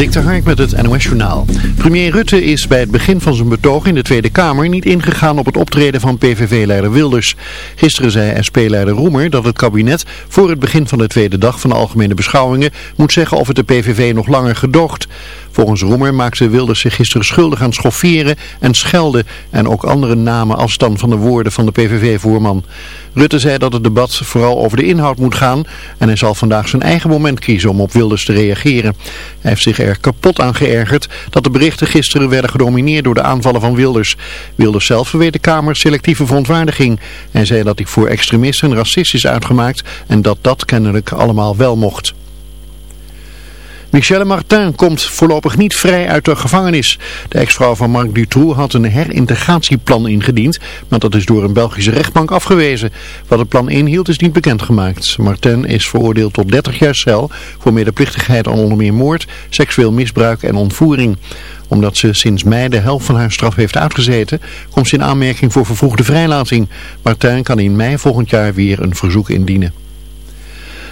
Dik de Hark met het NOS Journaal. Premier Rutte is bij het begin van zijn betoog in de Tweede Kamer niet ingegaan op het optreden van PVV-leider Wilders. Gisteren zei SP-leider Roemer dat het kabinet voor het begin van de tweede dag van de algemene beschouwingen moet zeggen of het de PVV nog langer gedoogt. Volgens Roemer maakte Wilders zich gisteren schuldig aan schofferen en schelden en ook andere namen afstand van de woorden van de PVV-voerman. Rutte zei dat het debat vooral over de inhoud moet gaan en hij zal vandaag zijn eigen moment kiezen om op Wilders te reageren. Hij heeft zich er kapot aan geërgerd dat de berichten gisteren werden gedomineerd door de aanvallen van Wilders. Wilders zelf verweet de Kamer selectieve verontwaardiging. Hij zei dat hij voor extremisten racist is uitgemaakt en dat dat kennelijk allemaal wel mocht. Michelle Martin komt voorlopig niet vrij uit de gevangenis. De ex-vrouw van Marc Dutroux had een herintegratieplan ingediend, maar dat is door een Belgische rechtbank afgewezen. Wat het plan inhield is niet bekendgemaakt. Martin is veroordeeld tot 30 jaar cel voor medeplichtigheid aan onder meer moord, seksueel misbruik en ontvoering omdat ze sinds mei de helft van haar straf heeft uitgezeten, komt ze in aanmerking voor vervroegde vrijlating. Martin kan in mei volgend jaar weer een verzoek indienen.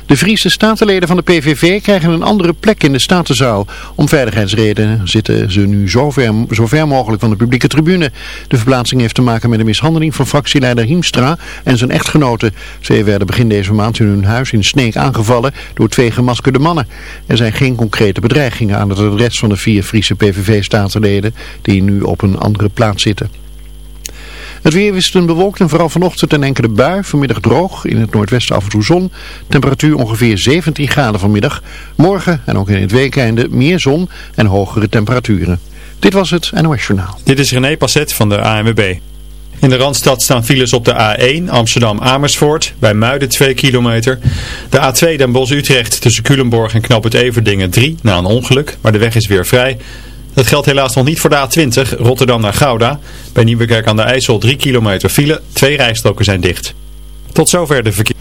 De Friese statenleden van de PVV krijgen een andere plek in de Statenzaal. Om veiligheidsredenen zitten ze nu zo ver, zo ver mogelijk van de publieke tribune. De verplaatsing heeft te maken met de mishandeling van fractieleider Hiemstra en zijn echtgenote. Ze werden begin deze maand in hun huis in Sneek aangevallen door twee gemaskerde mannen. Er zijn geen concrete bedreigingen aan het adres van de vier Friese PVV-statenleden die nu op een andere plaats zitten. Het weer wisselend bewolkt en vooral vanochtend een enkele bui. Vanmiddag droog, in het noordwesten af en toe zon. Temperatuur ongeveer 17 graden vanmiddag. Morgen en ook in het weekende meer zon en hogere temperaturen. Dit was het NOS Journaal. Dit is René Passet van de ANWB. In de Randstad staan files op de A1 Amsterdam-Amersfoort, bij Muiden 2 kilometer. De A2 Den Bosch-Utrecht tussen Culemborg en Knoop het Everdingen 3 na een ongeluk, maar de weg is weer vrij. Dat geldt helaas nog niet voor de A20 Rotterdam naar Gouda. Bij Nieuwekerk aan de IJssel 3 kilometer file. Twee rijstroken zijn dicht. Tot zover de verkeer.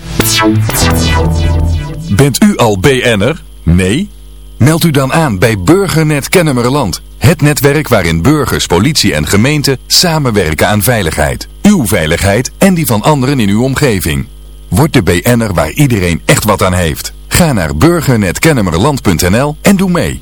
Bent u al BN'er? Nee? Meld u dan aan bij Burgernet Kennemerland. Het netwerk waarin burgers, politie en gemeente samenwerken aan veiligheid. Uw veiligheid en die van anderen in uw omgeving. Word de BN'er waar iedereen echt wat aan heeft. Ga naar burgernetkennemerland.nl en doe mee.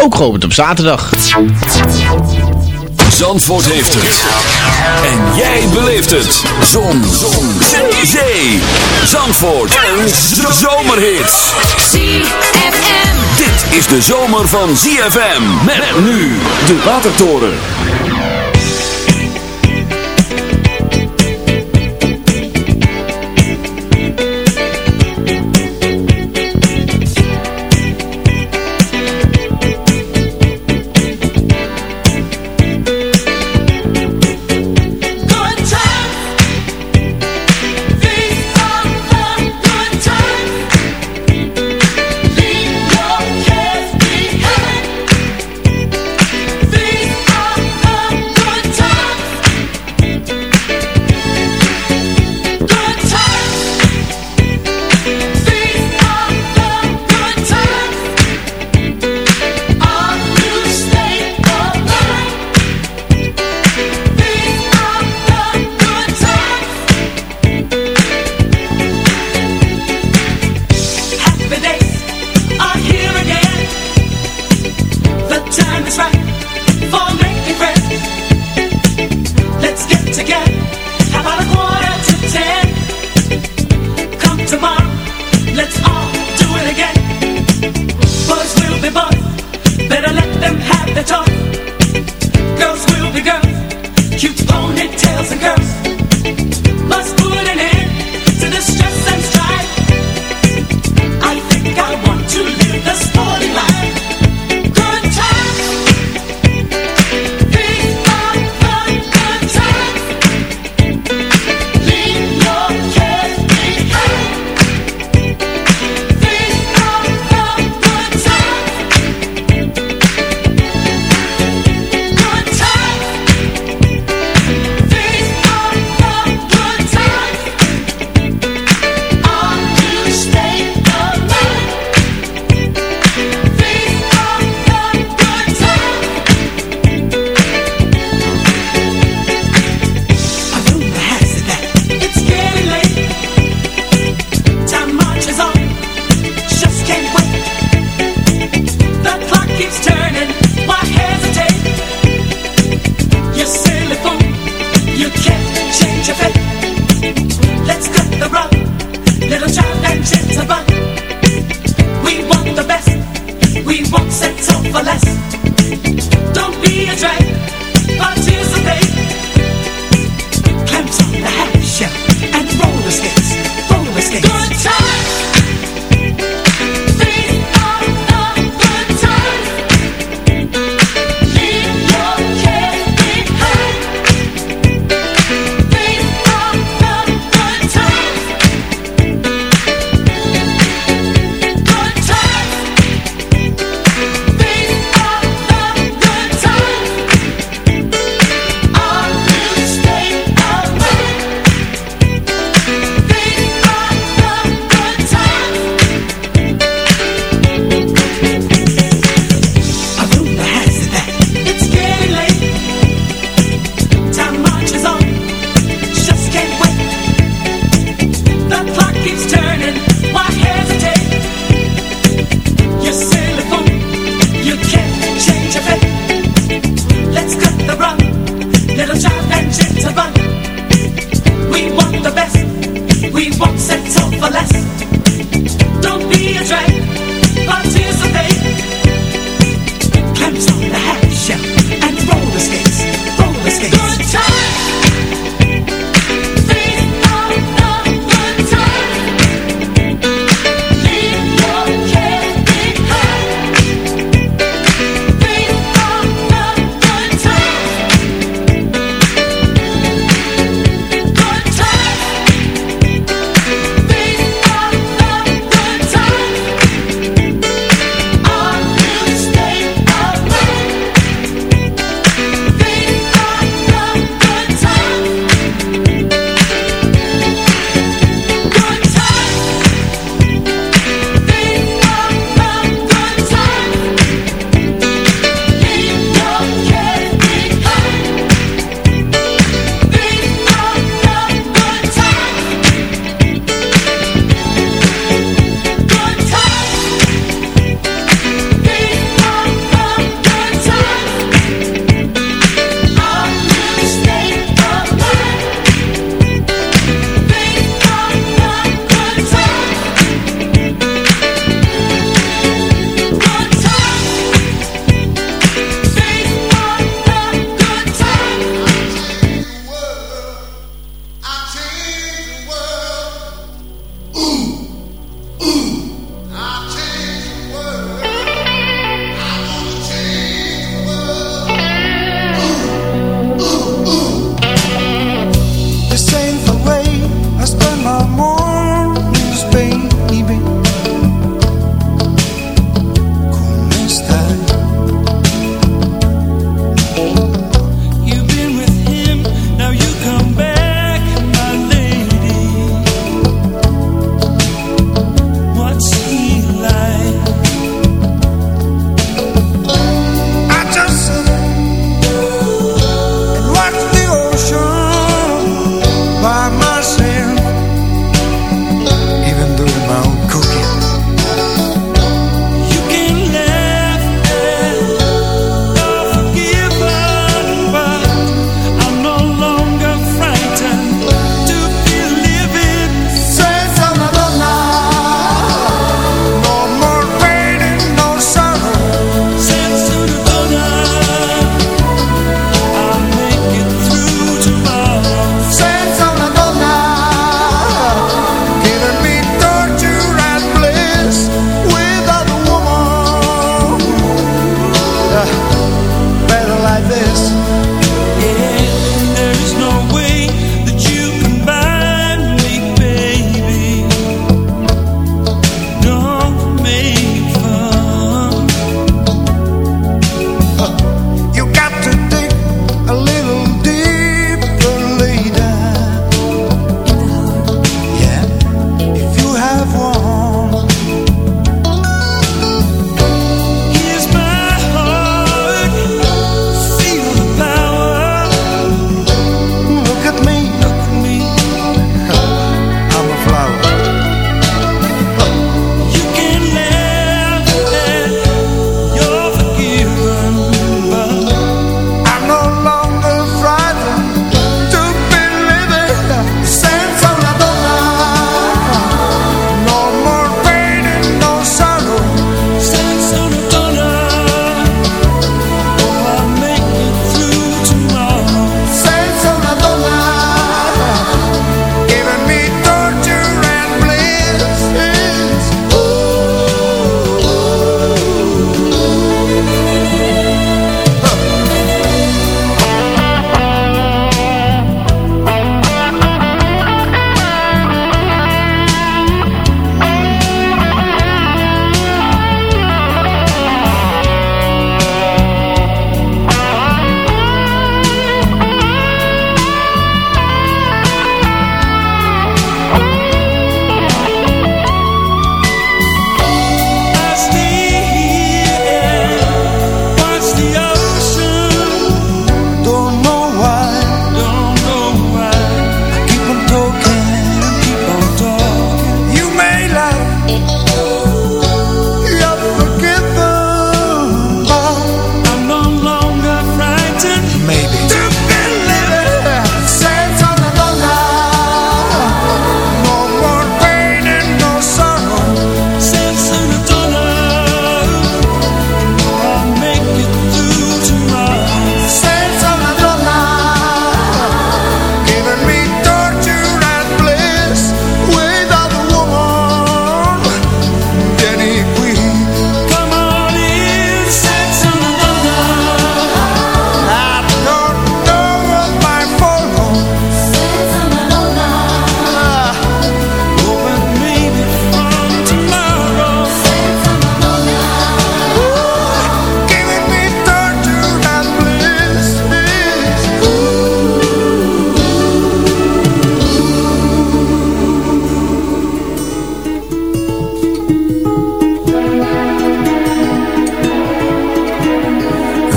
ook geopend op zaterdag. Zandvoort heeft het. En jij beleeft het. Zon. Zon. Zee. Zandvoort. En zomerhits. ZFM. Dit is de zomer van ZFM. Met nu de Watertoren.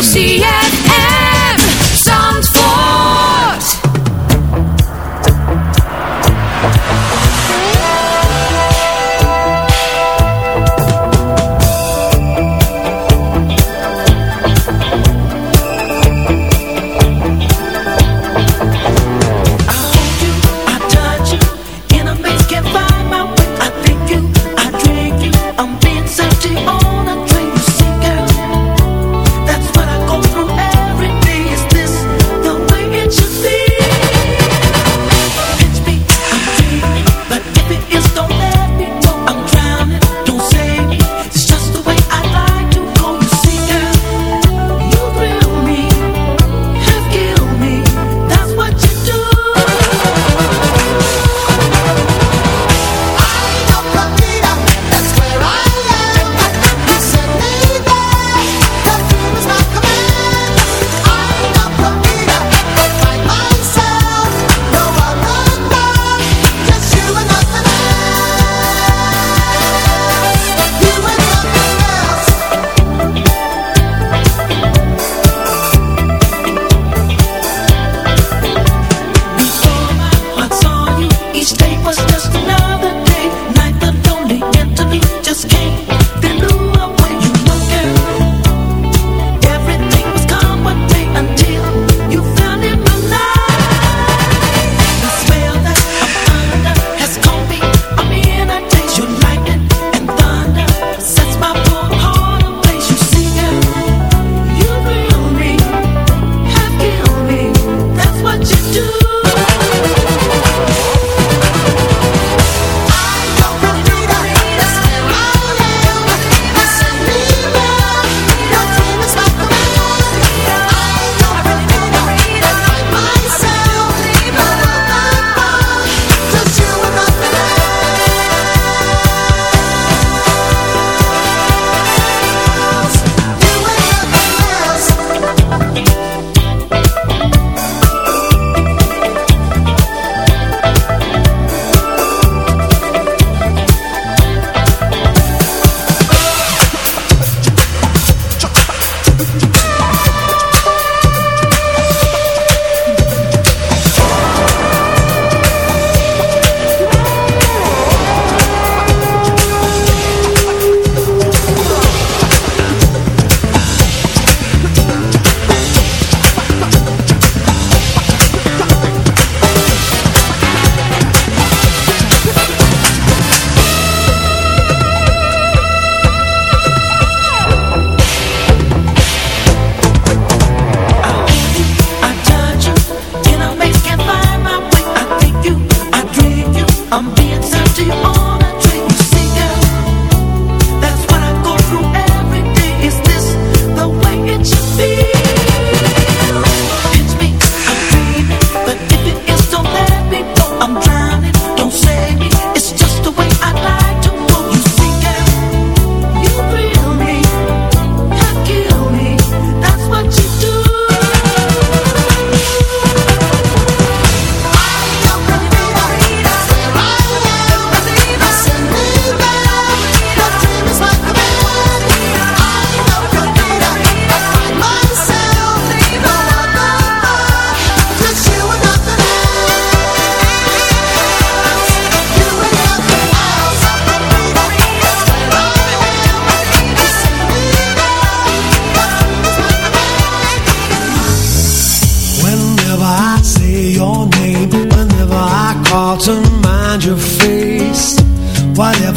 See.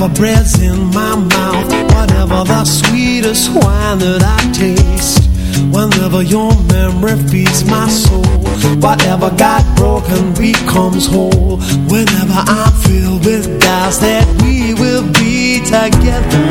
Whatever bread's in my mouth Whatever the sweetest wine that I taste Whenever your memory feeds my soul Whatever got broken becomes whole. Whenever I'm filled with doubts That we will be together.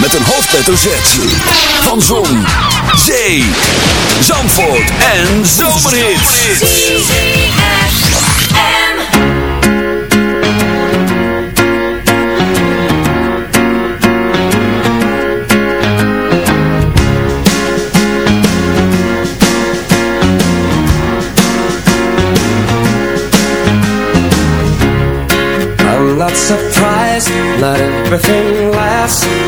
Met een hoofdletter Z. Van Zon, Zee, Zandvoort en Zomerhits. I'm not surprised, not everything lasts